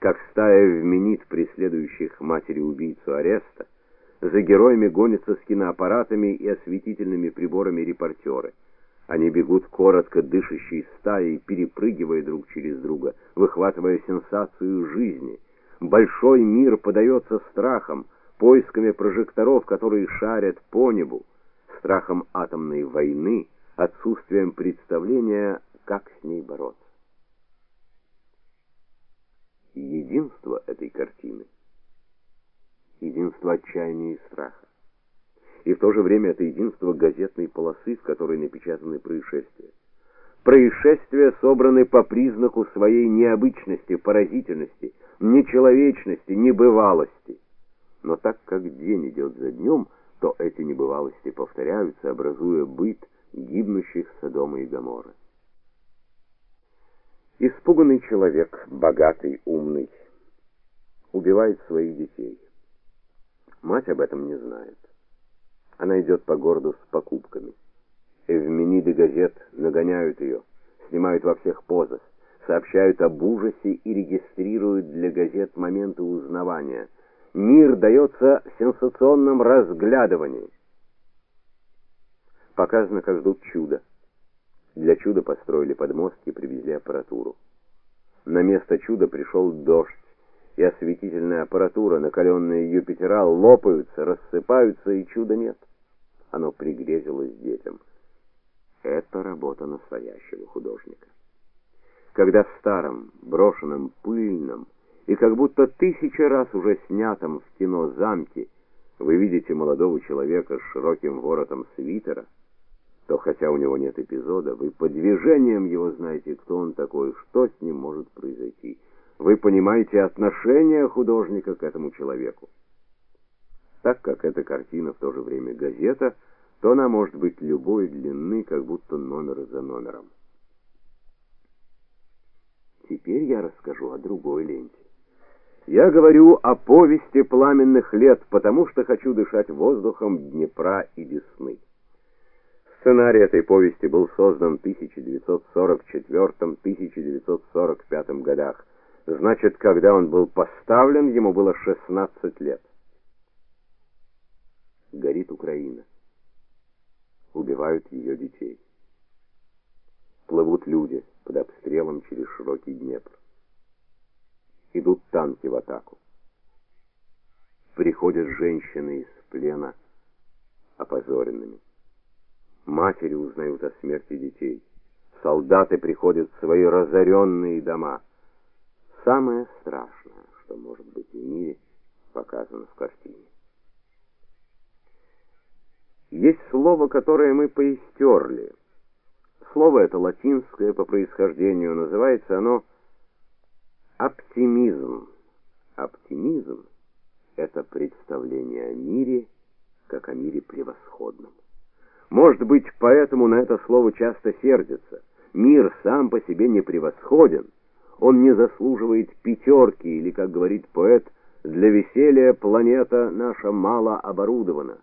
как стая вменит преследующих матери-убийцу ареста, за героями гонятся с киноаппаратами и осветительными приборами репортеры. Они бегут коротко дышащей стаей, перепрыгивая друг через друга, выхватывая сенсацию жизни. Большой мир подается страхом, поисками прожекторов, которые шарят по небу, страхом атомной войны, отсутствием представления, как с ней бороться. Единство этой картины единство отчаяния и страха. И в то же время это единство газетной полосы, в которой напечатаны происшествия. Происшествия собраны по признаку своей необычности, поразительности, нечеловечности, небывалости. Но так как день идет за днем, то эти небывалости повторяются, образуя быт гибнущих Содома и Гоморры. Испуганный человек, богатый, умный, убивает своих детей. Мать об этом не знает. Она идет по городу с покупками. Эвмениды газет нагоняют ее, снимают во всех позах, сообщают об ужасе и регистрируют для газет моменты узнавания. Мир дается в сенсационном разглядывании. Показано, как ждут чуда. Для чуда построили подмостки и привезли аппаратуру. На место чуда пришел дождь и осветительная аппаратура, накаленные Юпитера, лопаются, рассыпаются, и чуда нет. Оно пригрезилось детям. Это работа настоящего художника. Когда в старом, брошенном, пыльном и как будто тысячи раз уже снятом в кино замке вы видите молодого человека с широким воротом свитера, то хотя у него нет эпизода, вы по движениям его знаете, кто он такой, что с ним может произойти вы понимаете отношение художника к этому человеку. Так как эта картина в то же время газета, то она может быть любой длины, как будто номер за номером. Теперь я расскажу о другой ленте. Я говорю о повести пламенных лет, потому что хочу дышать воздухом Днепра и Десны. Сценарий этой повести был создан в 1944-1945 годах. Значит, когда он был поставлен, ему было 16 лет. Горит Украина. Убивают ее детей. Плывут люди под обстрелом через широкий Днепр. Идут танки в атаку. Приходят женщины из плена опозоренными. Матери узнают о смерти детей. Солдаты приходят в свои разоренные дома. Самое страшное, что может быть в мире, показано в картине. Есть слово, которое мы поистерли. Слово это латинское по происхождению, называется оно оптимизм. Оптимизм это представление о мире как о мире превосходном. Может быть, поэтому на это слово часто сердятся. Мир сам по себе не превосходен. Он не заслуживает пятерки, или, как говорит поэт, для веселья планета наша мало оборудована.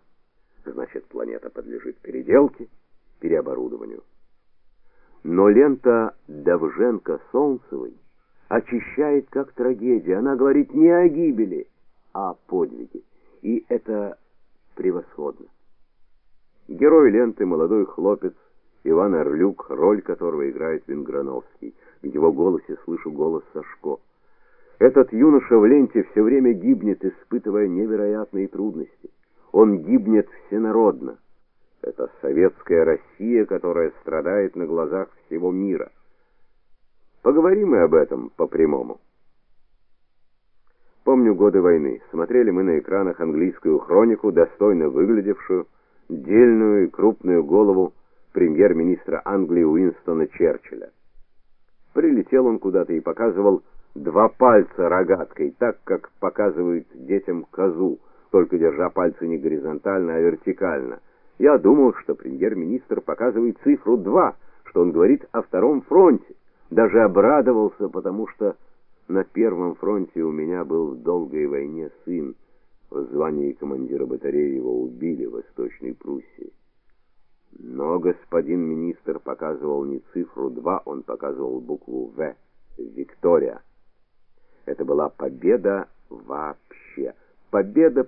Значит, планета подлежит переделке, переоборудованию. Но лента Давженко-Солнцевой очищает как трагедия. Она говорит не о гибели, а о подвиге. И это превосходно. Герой ленты молодой хлопец Иван Орлюк, роль которого играет Винграновский. В его голосе слышу голос Сашко. Этот юноша в ленте все время гибнет, испытывая невероятные трудности. Он гибнет всенародно. Это советская Россия, которая страдает на глазах всего мира. Поговорим мы об этом по-прямому. Помню годы войны. Смотрели мы на экранах английскую хронику, достойно выглядевшую, дельную и крупную голову премьер-министра Англии Уинстона Черчилля. Прилетел он куда-то и показывал два пальца рогаткой, так как показывают детям козу, только держа пальцы не горизонтально, а вертикально. Я думал, что премьер-министр показывает цифру 2, что он говорит о втором фронте. Даже обрадовался, потому что на первом фронте у меня был в долгой войне сын. В звании командира батареи его убили в Восточной Пруссии. Но господин министр показывал не цифру 2, он показывал букву В. Виктория. Это была победа вообще. Победа